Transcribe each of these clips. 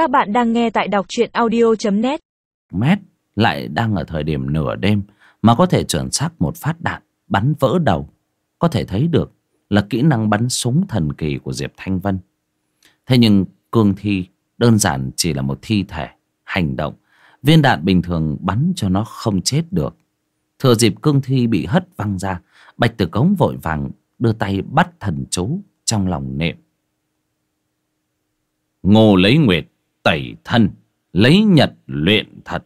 Các bạn đang nghe tại đọc truyện audio.net Mét lại đang ở thời điểm nửa đêm mà có thể chuẩn xác một phát đạn bắn vỡ đầu. Có thể thấy được là kỹ năng bắn súng thần kỳ của Diệp Thanh Vân. Thế nhưng cương thi đơn giản chỉ là một thi thể, hành động. Viên đạn bình thường bắn cho nó không chết được. Thừa dịp cương thi bị hất văng ra, Bạch Tử Cống vội vàng đưa tay bắt thần chú trong lòng niệm. Ngô lấy nguyệt tẩy thân, lấy nhật luyện thật.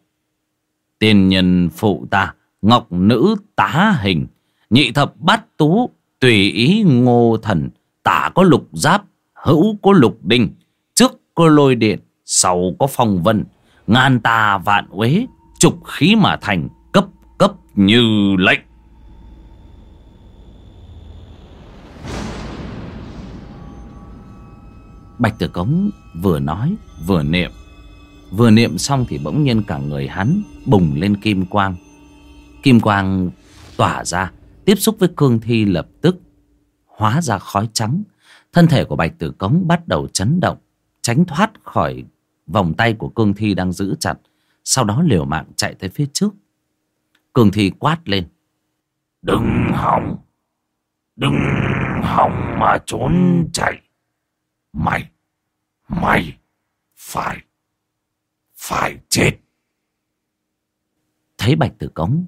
Tiên nhân phụ ta, ngọc nữ tá hình, nhị thập bát tú, tùy ý ngô thần. Tả có lục giáp, hữu có lục đinh trước có lôi điện, sau có phong vân. Ngàn tà vạn uế, trục khí mà thành, cấp cấp như lệnh. Bạch Tử Cống vừa nói, vừa niệm. Vừa niệm xong thì bỗng nhiên cả người hắn bùng lên kim quang. Kim quang tỏa ra, Tiếp xúc với cương thi lập tức Hóa ra khói trắng. Thân thể của Bạch Tử Cống bắt đầu chấn động, Tránh thoát khỏi vòng tay của cương thi đang giữ chặt, Sau đó liều mạng chạy tới phía trước. Cương thi quát lên, Đừng hỏng! Đừng hỏng mà trốn chạy! Mày Mày phải phải chết. Thấy Bạch Tử Cống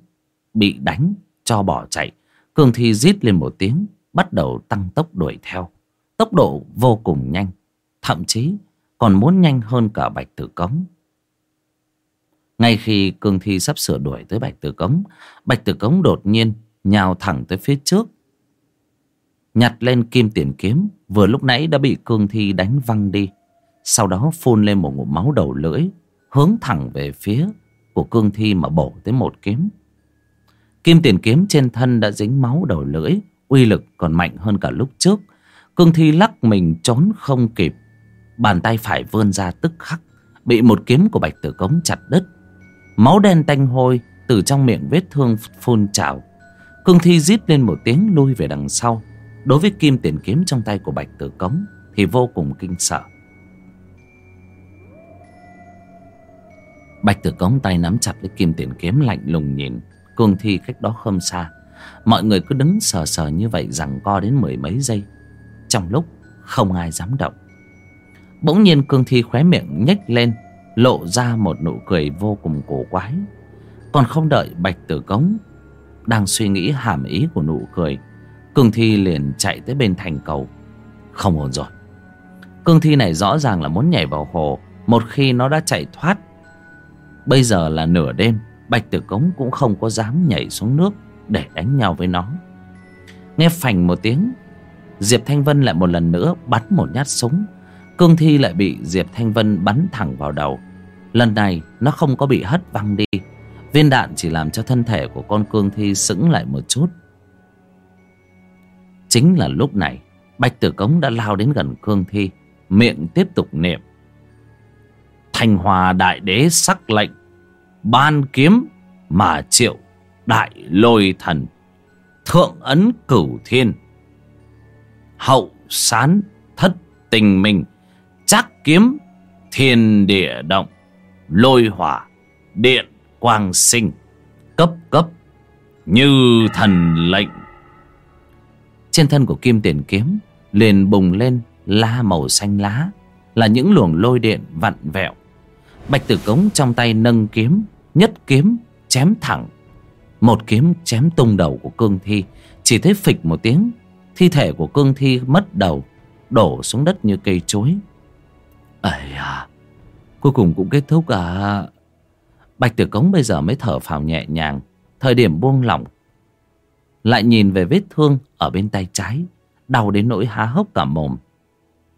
bị đánh cho bỏ chạy, cường Thi rít lên một tiếng, bắt đầu tăng tốc đuổi theo. Tốc độ vô cùng nhanh, thậm chí còn muốn nhanh hơn cả Bạch Tử Cống. Ngay khi Cương Thi sắp sửa đuổi tới Bạch Tử Cống, Bạch Tử Cống đột nhiên nhào thẳng tới phía trước. Nhặt lên kim tiền kiếm, vừa lúc nãy đã bị Cương Thi đánh văng đi. Sau đó phun lên một ngụm máu đầu lưỡi Hướng thẳng về phía của cương thi mà bổ tới một kiếm. Kim tiền kiếm trên thân đã dính máu đầu lưỡi Uy lực còn mạnh hơn cả lúc trước. Cương thi lắc mình trốn không kịp Bàn tay phải vươn ra tức khắc Bị một kiếm của bạch tử cống chặt đứt. Máu đen tanh hôi Từ trong miệng vết thương phun trào. Cương thi rít lên một tiếng lui về đằng sau. Đối với kim tiền kiếm trong tay của bạch tử cống Thì vô cùng kinh sợ. Bạch tử cống tay nắm chặt lấy kim tiền kiếm lạnh lùng nhìn Cương thi cách đó không xa. Mọi người cứ đứng sờ sờ như vậy rằng co đến mười mấy giây. Trong lúc không ai dám động. Bỗng nhiên cương thi khóe miệng nhếch lên, Lộ ra một nụ cười vô cùng cổ quái. Còn không đợi bạch tử cống Đang suy nghĩ hàm ý của nụ cười Cương thi liền chạy tới bên thành cầu. Không ổn rồi. Cương thi này rõ ràng là muốn nhảy vào hồ, Một khi nó đã chạy thoát. Bây giờ là nửa đêm, Bạch Tử Cống cũng không có dám nhảy xuống nước Để đánh nhau với nó. Nghe phành một tiếng, Diệp Thanh Vân lại một lần nữa bắn một nhát súng. Cương Thi lại bị Diệp Thanh Vân bắn thẳng vào đầu. Lần này, nó không có bị hất văng đi. Viên đạn chỉ làm cho thân thể của con Cương Thi sững lại một chút. Chính là lúc này, Bạch Tử Cống đã lao đến gần Cương Thi, Miệng tiếp tục niệm. Thành Hòa Đại Đế sắc lệnh, ban kiếm mà triệu đại lôi thần, thượng ấn cửu thiên. Hậu sán thất tình mình chắc kiếm thiên địa động, lôi hỏa điện quang sinh, cấp cấp như thần lệnh trên thân của kim tiền kiếm liền bùng lên la màu xanh lá, là những luồng lôi điện vặn vẹo. Bạch tử cống trong tay nâng kiếm, nhất kiếm chém thẳng. Một kiếm chém tung đầu của cương thi, chỉ thấy phịch một tiếng, thi thể của cương thi mất đầu, đổ xuống đất như cây chối ấy à cuối cùng cũng kết thúc à? Bạch tử cống bây giờ mới thở phào nhẹ nhàng, thời điểm buông lỏng lại nhìn về vết thương ở bên tay trái, đau đến nỗi há hốc cả mồm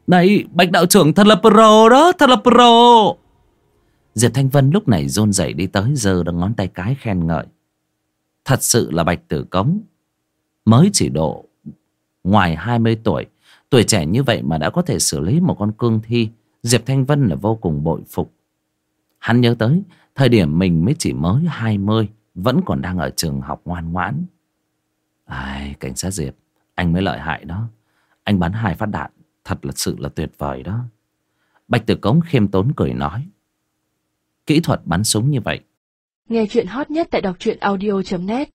này, bạch đạo trưởng, thật là pro đó, thật là pro Diệp Thanh Vân lúc này rôn rẩy đi tới giờ đằng ngón tay cái khen ngợi. Thật sự là bạch tử cống. Mới chỉ độ ngoài 20 tuổi. Tuổi trẻ như vậy mà đã có thể xử lý một con cương thi. Diệp Thanh Vân là vô cùng bội phục. Hắn nhớ tới thời điểm mình mới chỉ mới 20. Vẫn còn đang ở trường học ngoan ngoãn. Ai, cảnh sát Diệp. Anh mới lợi hại đó. Anh bắn hai phát đạn. Thật là sự là tuyệt vời đó. Bạch Tử Cống khiêm tốn cười nói. Kỹ thuật bắn súng như vậy. Nghe chuyện hot nhất tại đọc truyện audio.net